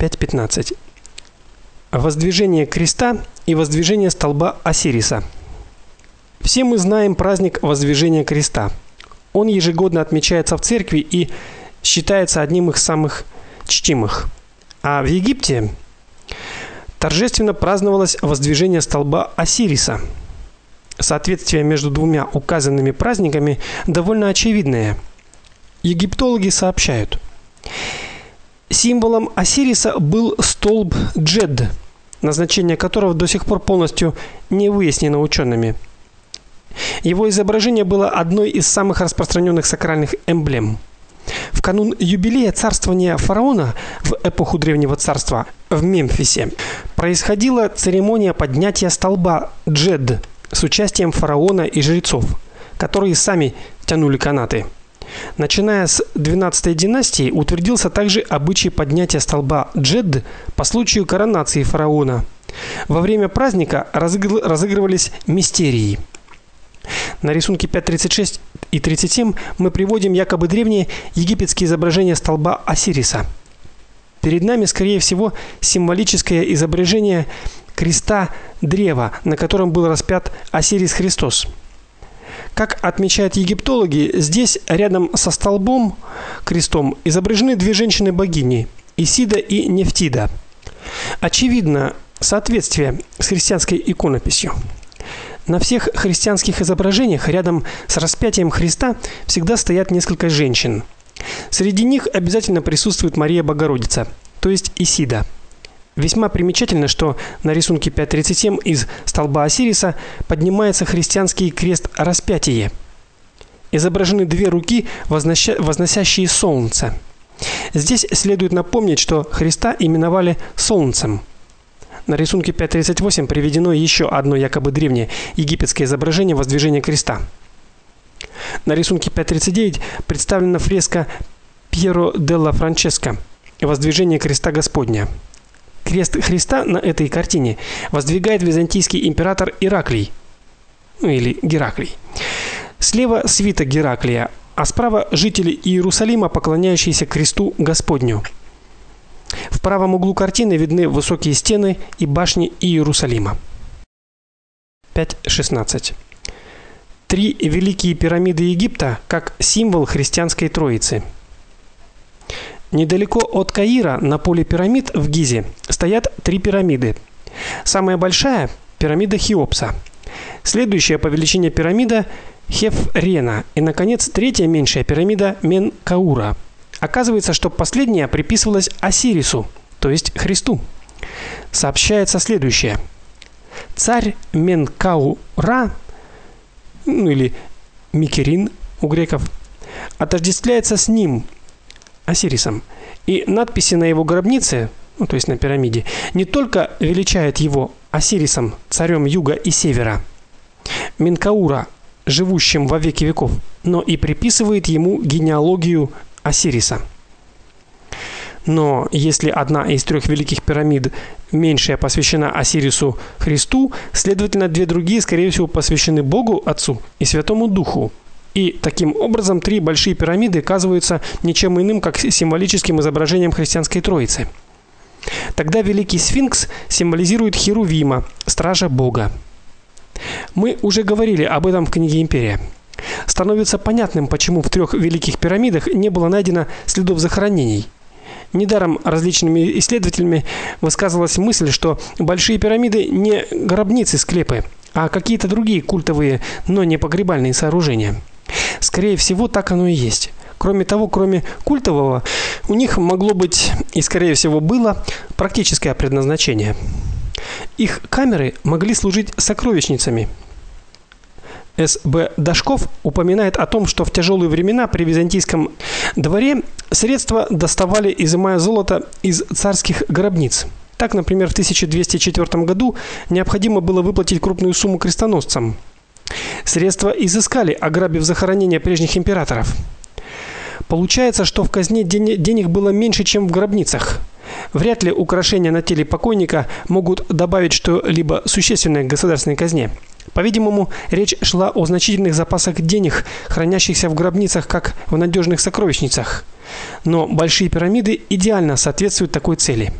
5.15. Воздвижение креста и воздвижение столба Осириса. Все мы знаем праздник Воздвижения креста. Он ежегодно отмечается в церкви и считается одним из самых чтимых. А в Египте торжественно праздновалось воздвижение столба Осириса. Соответствие между двумя указанными праздниками довольно очевидное. Египтологи сообщают: Символом Осириса был столб Джед, назначение которого до сих пор полностью не выяснено учеными. Его изображение было одной из самых распространенных сакральных эмблем. В канун юбилея царствования фараона в эпоху древнего царства в Мемфисе происходила церемония поднятия столба Джед с участием фараона и жрецов, которые сами тянули канаты. Начиная с 12 династии утвердился также обычай поднятия столба Джед по случаю коронации фараона. Во время праздника разыгрывались мистерии. На рисунке 5.36 и 37 мы приводим якобы древние египетские изображения столба Осириса. Перед нами, скорее всего, символическое изображение креста древа, на котором был распят Осирис Христос. Как отмечают египтологи, здесь рядом со столбом крестом изображены две женщины-богини Исида и Нефтида. Очевидно соответствие с христианской иконописью. На всех христианских изображениях рядом с распятием Христа всегда стоят несколько женщин. Среди них обязательно присутствует Мария Богородица, то есть Исида. Весьма примечательно, что на рисунке 5.37 из столба Осириса поднимается христианский крест распятие. Изображены две руки, возносящие солнце. Здесь следует напомнить, что Христа именовали солнцем. На рисунке 5.38 приведено еще одно якобы древнее египетское изображение воздвижения креста. На рисунке 5.39 представлена фреска Пьеро делла Франческо Воздвижение креста Господня. Крест Христа на этой картине воздвигает византийский император Ираклий, ну или Гераклий. Слева свита Гераклия, а справа жители Иерусалима, поклоняющиеся кресту Господню. В правом углу картины видны высокие стены и башни Иерусалима. 5.16. Три великие пирамиды Египта как символ христианской Троицы. Недалеко от Каира, на поле пирамид в Гизе, стоят три пирамиды. Самая большая пирамида Хеопса. Следующая по величине пирамида Хефрена и наконец третья меньшая пирамида Менкаура. Оказывается, что последняя приписывалась Осирису, то есть Христу. Сообщается следующее: Царь Менкаура, ну или Микерин у греков, отождествляется с ним Осирисом. И надписи на его гробнице, ну, то есть на пирамиде, не только величают его Осирисом, царем юга и севера, Минкаура, живущим во веки веков, но и приписывает ему генеалогию Осириса. Но если одна из трех великих пирамид, меньшая, посвящена Осирису Христу, следовательно, две другие, скорее всего, посвящены Богу Отцу и Святому Духу. И таким образом три большие пирамиды оказываются ничем иным, как символическим изображением христианской Троицы. Тогда великий сфинкс символизирует херувима, стража Бога. Мы уже говорили об этом в книге Империя. Становится понятным, почему в трех великих пирамидах не было найдено следов захоронений. Недаром различными исследователями высказывалась мысль, что большие пирамиды не гробницы-склепы, а какие-то другие культовые, но не погребальные сооружения. Скорее всего, так оно и есть. Кроме того, кроме культового, у них могло быть и скорее всего было практическое предназначение. Их камеры могли служить сокровищницами. С.Б. Дашков упоминает о том, что в тяжелые времена при византийском дворе средства доставали, изымая золото из царских гробниц. Так, например, в 1204 году необходимо было выплатить крупную сумму крестоносцам. Средства изыскали, ограбив захоронения прежних императоров. Получается, что в казне денег было меньше, чем в гробницах. Вряд ли украшения на теле покойника могут добавить что-либо существенное к государственной казне. По-видимому, речь шла о значительных запасах денег, хранящихся в гробницах, как в надежных сокровищницах. Но большие пирамиды идеально соответствуют такой цели.